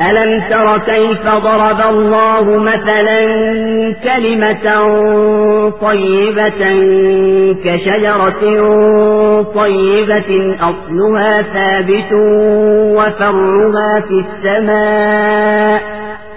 ألم تر كيف ضرب الله مثلا كلمة طيبة كشجرة طيبة أصلها ثابت وفرها في السماء